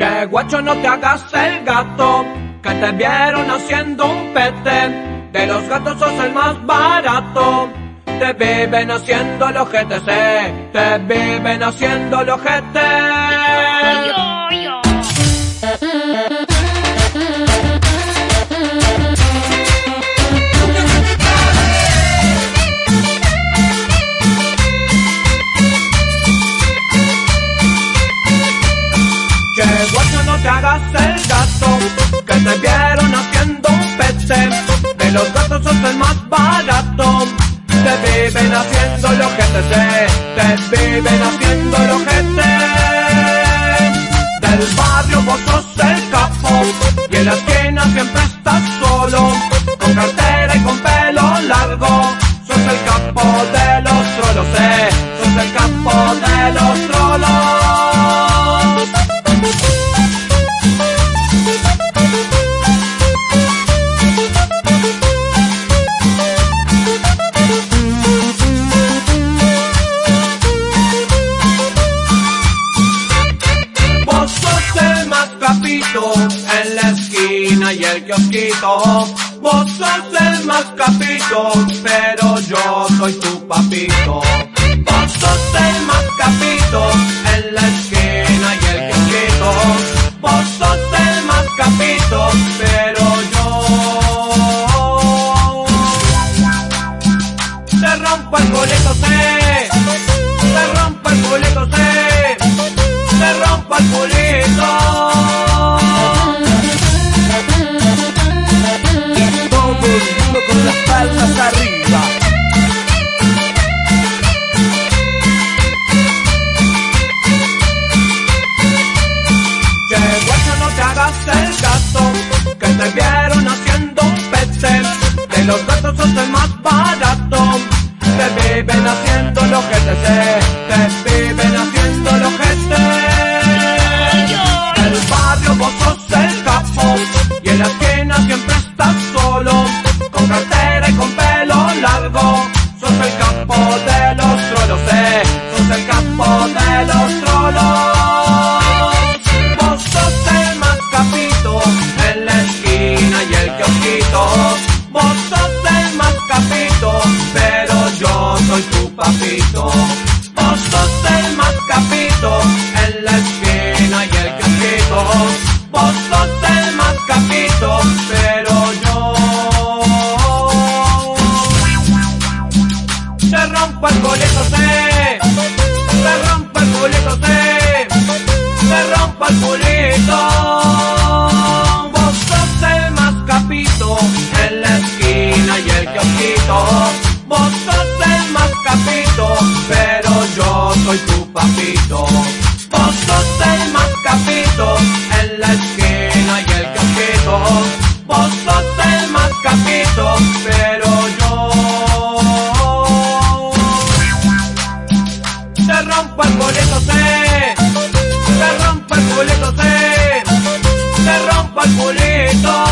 Che guacho no te hagas el gato, que te vieron haciendo un pete. De los gatos sos el más barato. Te viven haciendo el ojete, te viven haciendo el ojete. Hagas el gato, que te vieron haciendo un pete. De los gatos sos el más barato. Te viven haciendo el ojete, te viven haciendo el ojete. Del el kiosquito. Vos sos el más capito, pero yo soy tu papito. Vos sos el más capito siempre estás solo. Con cartera y con pelo largo, sos el capo de sé. Te rompo el boleto, sé. Te rompo el boleto. Vos sos el más capito en la esquina y el kiosquito. Vos sos el más capito, pero yo soy tu palmoleta